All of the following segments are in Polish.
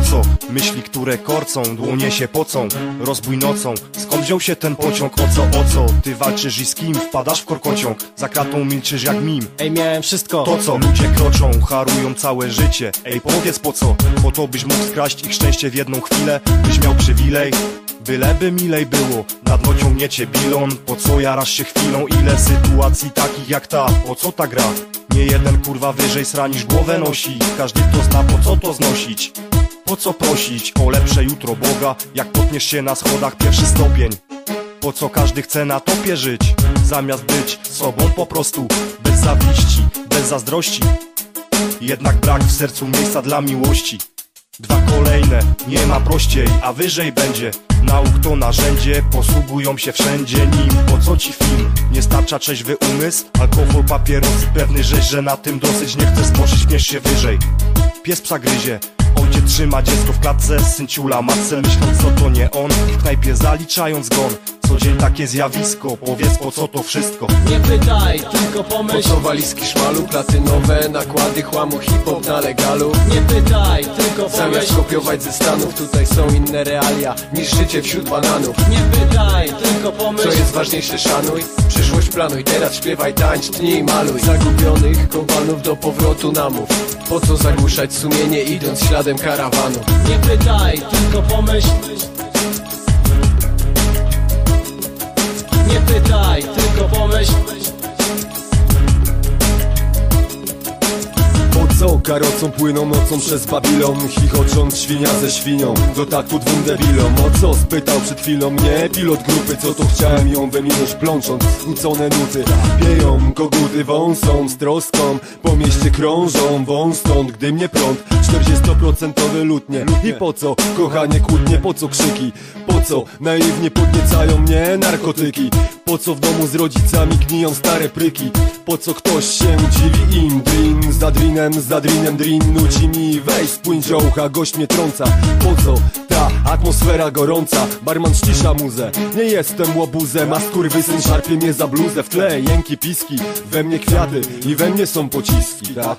co? Myśli, które korcą, dłonie się pocą Rozbój nocą, skąd wziął się ten pociąg? O co, o co? Ty walczysz i z kim? Wpadasz w korkociąg Za kratą milczysz jak mim Ej, miałem wszystko To co ludzie kroczą, harują całe życie Ej, powiedz po co? Po to byś mógł skraść ich szczęście w jedną chwilę Byś miał przywilej Byleby milej było, na dno ciągniecie bilon Po co jarasz się chwilą, ile sytuacji takich jak ta Po co ta gra? Nie jeden kurwa wyżej sranisz głowę nosi Każdy kto zna po co to znosić Po co prosić o lepsze jutro Boga? Jak potniesz się na schodach pierwszy stopień. Po co każdy chce na topie żyć? Zamiast być sobą po prostu. Bez zawiści, bez zazdrości. Jednak brak w sercu miejsca dla miłości. Dwa kolejne, nie ma prościej, a wyżej będzie. Nauk to narzędzie, posługują się wszędzie nim. Po co ci film? Nie starcza trzeźwy umysł? Alkohol, papierosy, pewny żeś, że na tym dosyć. Nie chcesz skoczyć, śmiesz się wyżej. Pies psa gryzie, ojciec trzyma dziecko w klatce Syn ciula matce, myśląc co to nie on? W knajpie zaliczając gon. Co dzień takie zjawisko, powiedz po co to wszystko? Nie pytaj, tylko Po pomyśl co walizki szmalu, platynowe nakłady chłamu hip-hop na legalu. Nie pytaj, tylko Zamiast pomyśl kopiować ze Stanów, tutaj są inne realia Niż życie wśród bananów. Nie pytaj, tylko Co pomyśl jest ważniejsze, szanuj. Przyszłość planuj, teraz śpiewaj, tańcz, tnij, maluj. Zagubionych kompanów do powrotu namów. Po co zagłuszać sumienie, idąc śladem karawanu? Nie pytaj, tylko pomyśl karocą płyną nocą przez Babilon. Chichocząc świnia ze świnią Do taktu dwóm debilom. O co spytał przed chwilą mnie Pilot grupy co to chciałem ją wyminąć Plącząc. Nucone nuty Wieją koguty wąsą z troską. Po mieście krążą wąstąd Gdy mnie prąd. 40% lutnie. I po co kochanie kłótnie? Po co krzyki? Po co? Naiwnie podniecają mnie narkotyki. Po co w domu z rodzicami gniją stare pryki? Po co ktoś się dziwi im za drinem, za drinem drin Nuci mi weź spójrz ziołcha, gość mnie trąca. Po co ta atmosfera gorąca? Barman ścisza muzę, nie jestem łobuzem A skurwysyn szarpie mnie za bluzę. W tle jęki, piski, we mnie kwiaty I we mnie są pociski, tak?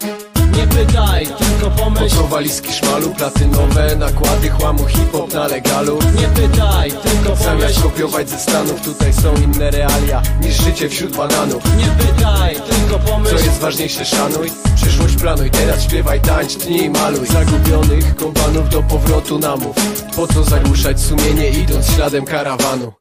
Nie pytaj, tylko Po pomyśl. Co walizki szmalu, platynowe nakłady chłamu hip-hop na legalu. Nie pytaj, tylko pomyśl. Zamiast kopiować ze Stanów, tutaj są inne realia Niż życie wśród bananów. Nie pytaj, tylko pomyśl jest ważniejsze, szanuj. Przyszłość planuj, teraz śpiewaj, tańcz, tnij, maluj. Zagubionych kompanów do powrotu namów. Po co zagłuszać sumienie, idąc śladem karawanu